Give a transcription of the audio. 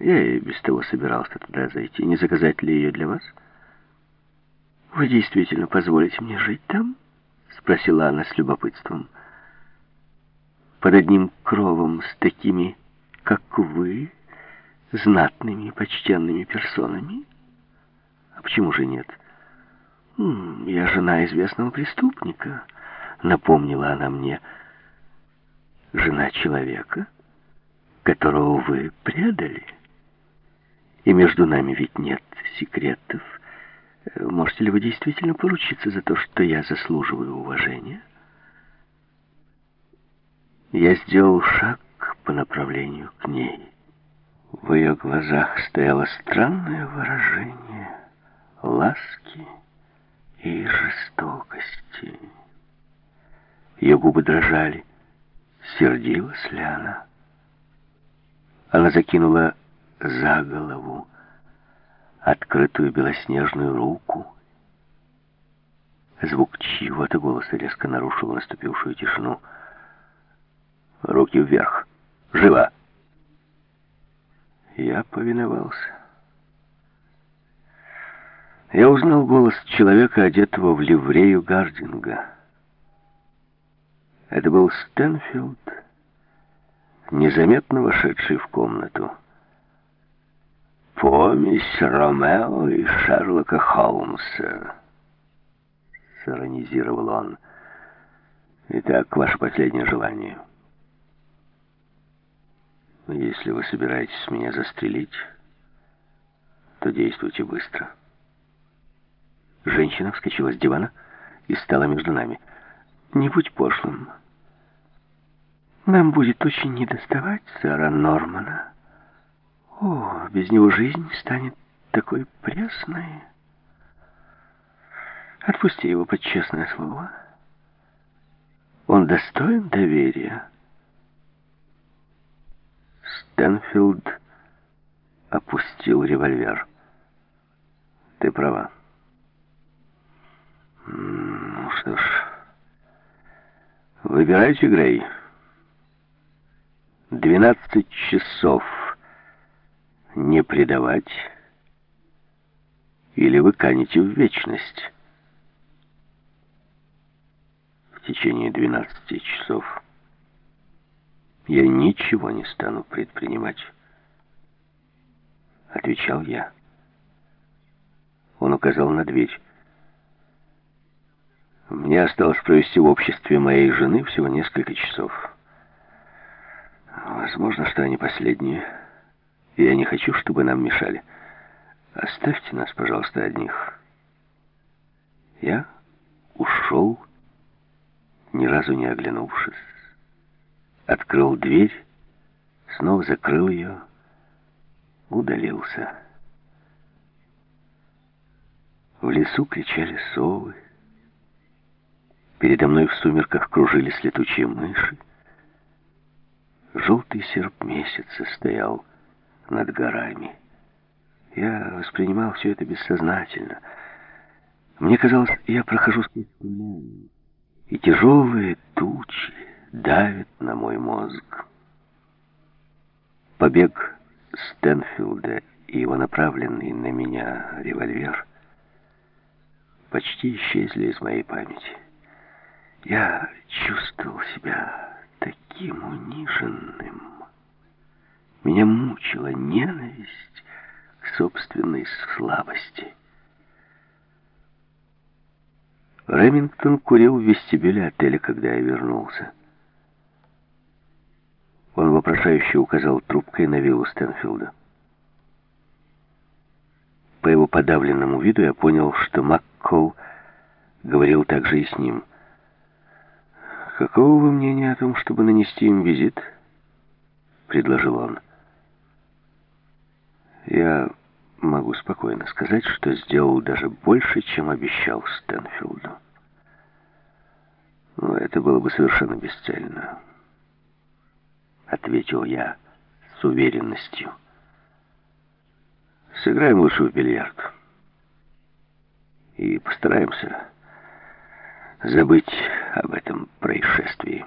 Я и без того собирался туда зайти. Не заказать ли ее для вас? Вы действительно позволите мне жить там? Спросила она с любопытством. Под одним кровом с такими, как вы, знатными и почтенными персонами? А почему же нет? Я жена известного преступника, напомнила она мне. Жена человека, которого вы предали. И между нами ведь нет секретов. Можете ли вы действительно поручиться за то, что я заслуживаю уважения? Я сделал шаг по направлению к ней. В ее глазах стояло странное выражение ласки и жестокости. Ее губы дрожали. Сердилась ли она? Она закинула за голову открытую белоснежную руку. Звук чьего-то голоса резко нарушил наступившую тишину. «Руки вверх! Живо!» Я повиновался. Я узнал голос человека, одетого в ливрею Гардинга. Это был Стэнфилд, незаметно вошедший в комнату. «Помесь Ромео и Шерлока Холмса», — сиронизировал он. «Итак, ваше последнее желание». «Если вы собираетесь меня застрелить, то действуйте быстро». Женщина вскочила с дивана и стала между нами. «Не будь пошлым. Нам будет очень недоставать сэра Нормана». О, без него жизнь станет такой пресной. Отпусти его под честное слово. Он достоин доверия. Стэнфилд опустил револьвер. Ты права. Ну что ж, выбирайте, Грей. Двенадцать часов не предавать, или вы канете в вечность. В течение 12 часов я ничего не стану предпринимать, отвечал я. Он указал на дверь. Мне осталось провести в обществе моей жены всего несколько часов. Возможно, что они последние. Я не хочу, чтобы нам мешали. Оставьте нас, пожалуйста, одних. Я ушел, ни разу не оглянувшись. Открыл дверь, снова закрыл ее, удалился. В лесу кричали совы. Передо мной в сумерках кружились летучие мыши. Желтый серп месяца стоял над горами. Я воспринимал все это бессознательно. Мне казалось, я прохожу сквозь туман, и тяжелые тучи давят на мой мозг. Побег Стэнфилда и его направленный на меня револьвер почти исчезли из моей памяти. Я чувствовал себя таким униженным. Меня мучила ненависть к собственной слабости. Ремингтон курил в вестибюле отеля, когда я вернулся. Он вопрошающе указал трубкой на виллу Стэнфилда. По его подавленному виду я понял, что Маккол говорил также и с ним. «Какого вы мнения о том, чтобы нанести им визит?» — предложил он. Я могу спокойно сказать, что сделал даже больше, чем обещал Стэнфилду. Но это было бы совершенно бесцельно. Ответил я с уверенностью. Сыграем лучше в бильярд. И постараемся забыть об этом происшествии.